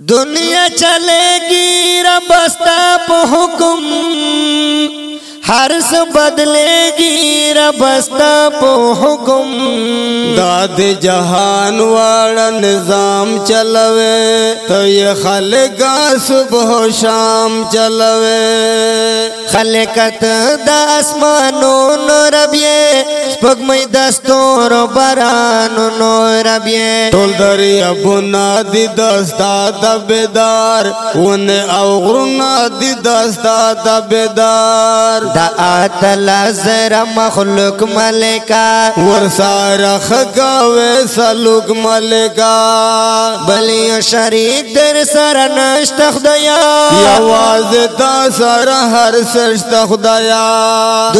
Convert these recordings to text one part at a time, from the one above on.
دنیا چلے گی ربستا پہ حکم۔ ہر سے بدلے گی ربستا پہ حکم۔ داد جہان والا نظام چلوے، تو یہ خلقا صبح و شام چلوے۔ خلقت دا اسمانون ربیے سپګمې د ستورو بارانو نو ربي ټول دري ابونا دي دستا تبدار ون او غرنا دي دستا تبدار دا اتل زر مخلوق ملکا ور سارا خګاوې سلوک ملکا بلی شریک در سره نشته خدایا یوازې تا سره هر سشت خدایا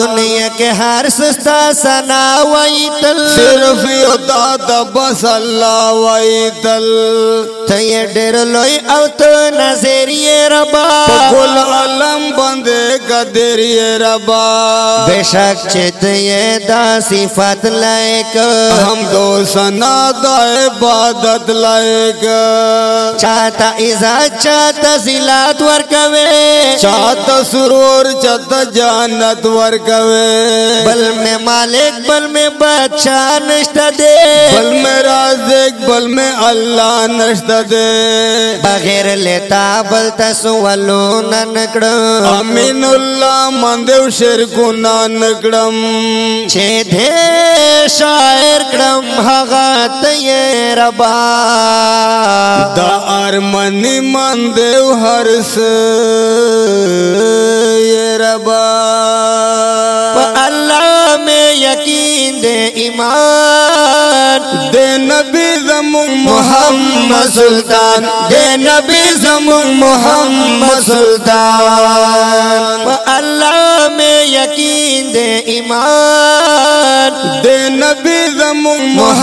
دنیا کې هر سستا سن وی تل صرف یو تا تا بس اللہ وی تل تی ڈر لوی او تو نظری ربا۔ کل علم بندے قدری ربا۔ بے شک چت یہ دا صفت لائک ہم دو سنا دا عبادت لائک چاہتا ازا چاہتا زلات ورکوے چاہتا سرور چاہتا جانت ورکوے بل میں مالک بل میں بادشاہ نشتا دے۔ بل میں رازق بل میں اللہ نشت دے۔ بغیر لیتا بل تسولو ننکڑ امین اللہ مندو شرکو نانکڑم چھے دھے شاعر کرم حغات یہ ربا۔ دا ارمنی مندو ہرس یہ ربا۔ یقین دے ایمان دے نبی زمون محمد سلطان دے نبی زمون محمد سلطان۔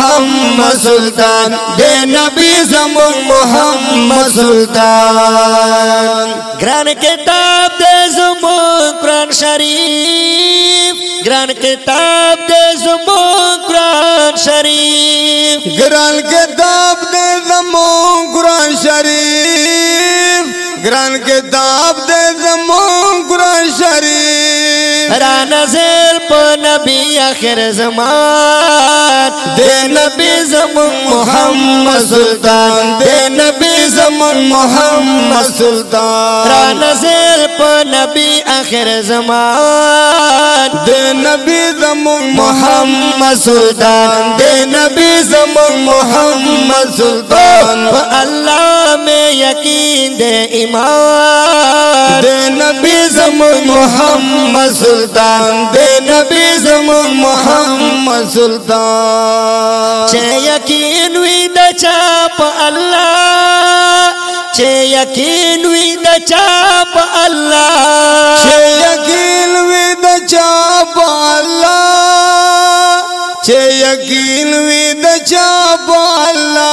محمد سلطان، دے نبی زمان محمد سلطان۔ گران کتاب دے زمان قرآن شریف، گران کتاب دے زمان قرآن شریف۔ گران کتاب دے زمون قرآن شریف۔ گران کتاب دے زمون قرآن شریف۔ را نزل پا نبی آخر زمان۔ دے نبی زمان محمد سلطان۔ دے نبی زمان محمد سلطان۔ را نزل پا نبی آخر زمان۔ دے نبی زمون محمد سلطان۔ دے نبی زمان محمد سلطان۔ اللہ میں یقین دے ایمان دے نبی زمان محمد سلطان دے نبی زمان محمد سلطان۔ چھے یقین وی دا چاپ اللہ چھے یقین وی دا چاپ اللہ۔ چھے یقین وی دا چاپ اللہ۔ چھے یقین وی دا چاپ اللہ۔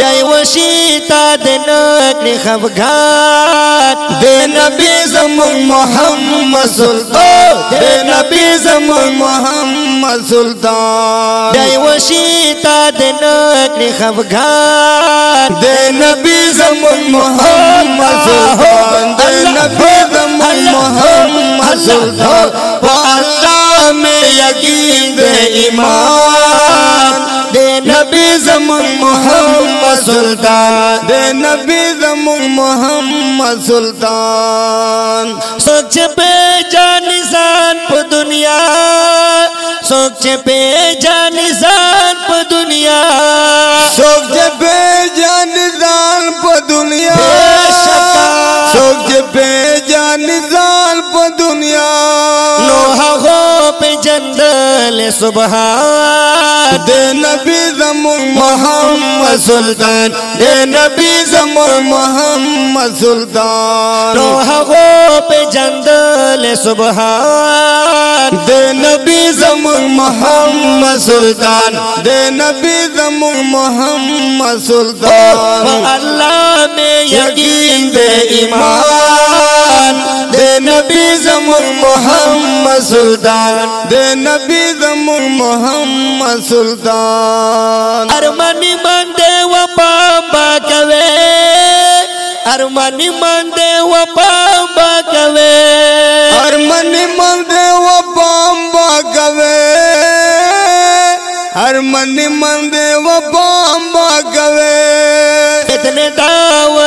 دائی وشیتا دے نکلی خفگان دے نبی زمان محمد سلطان۔ دے نبی زمان محمد سلطان۔ دائی وشیتا دے نکلی خفگان دے نبی زمان محمد سلطان۔ دے نبی زمان محمد سلطان۔ وہ اللہ میں یقین دے ایمان۔ دے نبی زمان محمد سلطان دے نبی زمان محمد سلطان۔ سوچ پہ جان انسان پہ دنیا سوچ پہ جان انسان پہ دنیا۔ سوچ پہ جان دان پہ دنیا۔ سوچ پہ جان دان پہ دنیا۔ جندل سبحان. دے نبی زمان محمد سلطان دے نبی زمان محمد سلطان. لوہا ہو پہ جندل سبحان. دے نبی زمان محمد سلطان دے نبی زمان محمد سلطان. اللہ میں یقین دے ایمان. دے نبی زمان محمد سلطان دے نبی زمان محمد سلطان۔ ارمنی من دے و پامبا کوے ہر من من دے و پامبا کوے۔ ہر منی من دے و بامبا گوے ہر منی من دے و بامبا گوے اتنے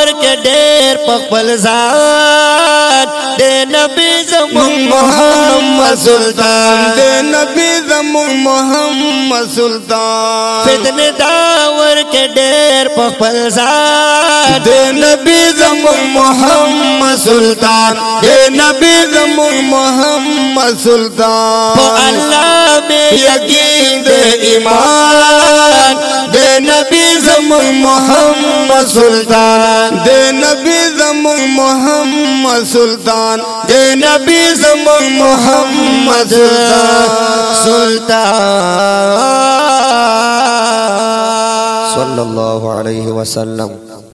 عمر کے ډېر په خپل ځان د نبی زمون محمد سلطان. دے نبی زمون محمد سلطان. فتنه داور کې ډېر په خپل زاد دے نبی زمون محمد سلطان. دے نبی زمون محمد سلطان. په اللہ میں یقین دے ایمان نبی زمان محمد سلطان. دے نبی زمان محمد سلطان. دے نبی زمان محمد سلطان. صلی اللہ علیہ وسلم.